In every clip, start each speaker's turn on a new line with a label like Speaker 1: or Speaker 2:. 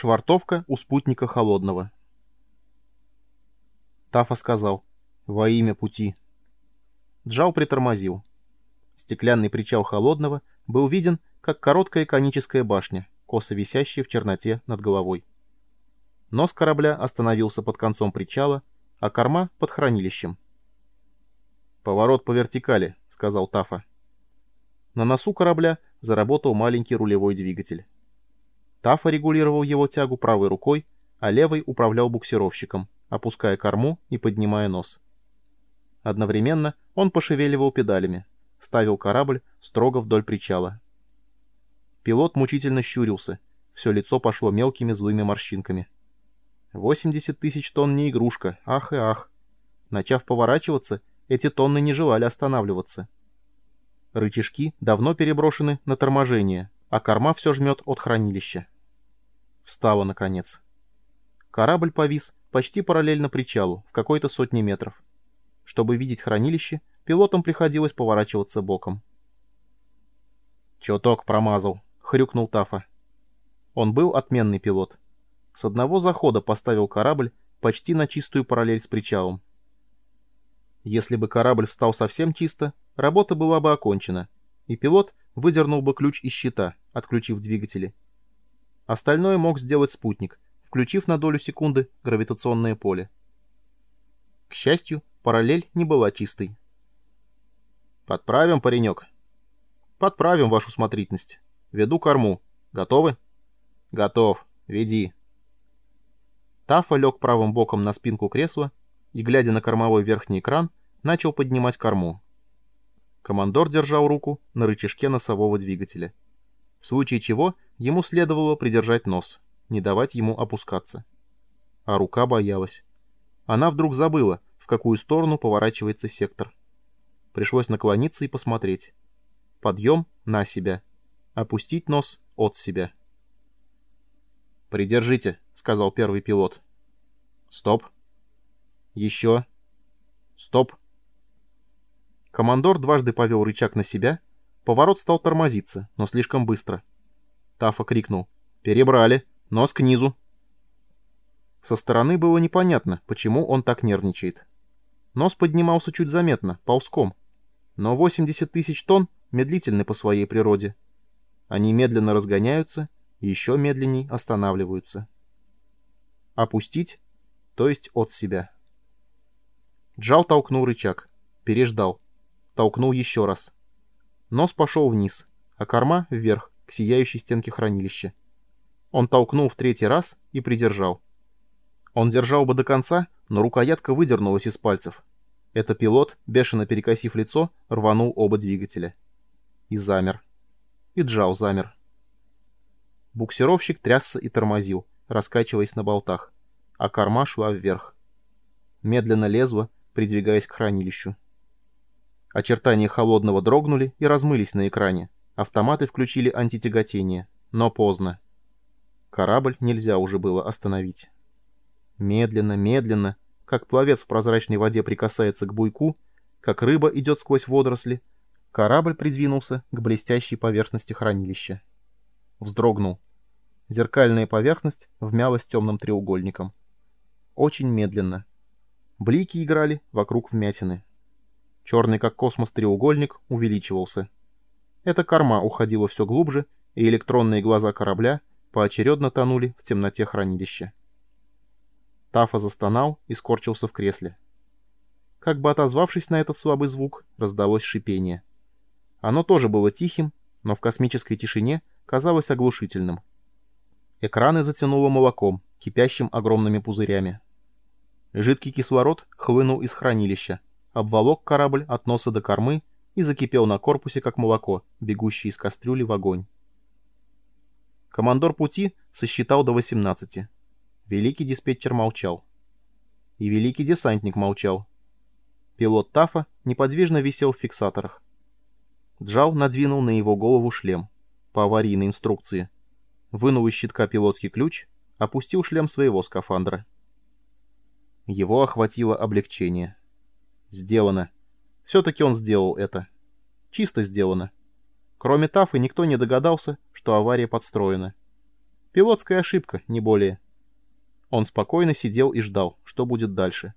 Speaker 1: Швартовка у спутника Холодного. Тафа сказал «Во имя пути». Джал притормозил. Стеклянный причал Холодного был виден, как короткая коническая башня, косо висящая в черноте над головой. Нос корабля остановился под концом причала, а корма — под хранилищем. «Поворот по вертикали», — сказал Тафа. На носу корабля заработал маленький рулевой двигатель. Тафа регулировал его тягу правой рукой, а левой управлял буксировщиком, опуская корму и поднимая нос. Одновременно он пошевеливал педалями, ставил корабль строго вдоль причала. Пилот мучительно щурился, все лицо пошло мелкими злыми морщинками. 80 тысяч тонн не игрушка, ах и ах. Начав поворачиваться, эти тонны не желали останавливаться. Рычажки давно переброшены на торможение, а корма все жмет от хранилища. Встала, наконец. Корабль повис почти параллельно причалу, в какой-то сотне метров. Чтобы видеть хранилище, пилотам приходилось поворачиваться боком. «Чуток промазал», — хрюкнул Тафа. Он был отменный пилот. С одного захода поставил корабль почти на чистую параллель с причалом. Если бы корабль встал совсем чисто, работа была бы окончена, и пилот выдернул бы ключ из щита, отключив двигатели. Остальное мог сделать спутник, включив на долю секунды гравитационное поле. К счастью, параллель не была чистой. «Подправим, паренек?» «Подправим вашу смотрительность. Веду корму. Готовы?» «Готов. Веди». Тафа лег правым боком на спинку кресла и, глядя на кормовой верхний экран, начал поднимать корму. Командор держал руку на рычажке носового двигателя. В случае чего ему следовало придержать нос, не давать ему опускаться. А рука боялась. Она вдруг забыла, в какую сторону поворачивается сектор. Пришлось наклониться и посмотреть. Подъем на себя. Опустить нос от себя. «Придержите», — сказал первый пилот. «Стоп». «Еще». «Стоп». Командор дважды повел рычаг на себя. Поворот стал тормозиться, но слишком быстро. Тафа крикнул. «Перебрали! Нос к низу!» Со стороны было непонятно, почему он так нервничает. Нос поднимался чуть заметно, ползком. Но 80 тысяч тонн медлительны по своей природе. Они медленно разгоняются, еще медленней останавливаются. Опустить, то есть от себя. Джал толкнул рычаг, переждал толкнул еще раз. Нос пошел вниз, а корма вверх, к сияющей стенке хранилища. Он толкнул в третий раз и придержал. Он держал бы до конца, но рукоятка выдернулась из пальцев. Это пилот, бешено перекосив лицо, рванул оба двигателя. И замер. И Джал замер. Буксировщик трясся и тормозил, раскачиваясь на болтах, а корма шла вверх. Медленно лезла, придвигаясь к хранилищу. Очертания холодного дрогнули и размылись на экране. Автоматы включили антитяготение, но поздно. Корабль нельзя уже было остановить. Медленно, медленно, как пловец в прозрачной воде прикасается к буйку, как рыба идет сквозь водоросли, корабль придвинулся к блестящей поверхности хранилища. Вздрогнул. Зеркальная поверхность вмялась темным треугольником. Очень медленно. Блики играли вокруг вмятины. Черный как космос треугольник увеличивался. Эта корма уходила все глубже, и электронные глаза корабля поочередно тонули в темноте хранилища. Тафа застонал и скорчился в кресле. Как бы отозвавшись на этот слабый звук, раздалось шипение. Оно тоже было тихим, но в космической тишине казалось оглушительным. Экраны затянуло молоком, кипящим огромными пузырями. Жидкий кислород хлынул из хранилища, обволок корабль от носа до кормы и закипел на корпусе, как молоко, бегущее из кастрюли в огонь. Командор пути сосчитал до 18. Великий диспетчер молчал. И великий десантник молчал. Пилот Тафа неподвижно висел в фиксаторах. Джал надвинул на его голову шлем, по аварийной инструкции. Вынул из щитка пилотский ключ, опустил шлем своего скафандра. Его охватило облегчение. Сделано. Все-таки он сделал это. Чисто сделано. Кроме Тафы никто не догадался, что авария подстроена. Пилотская ошибка, не более. Он спокойно сидел и ждал, что будет дальше.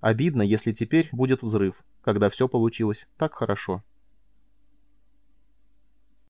Speaker 1: Обидно, если теперь будет взрыв, когда все получилось так хорошо.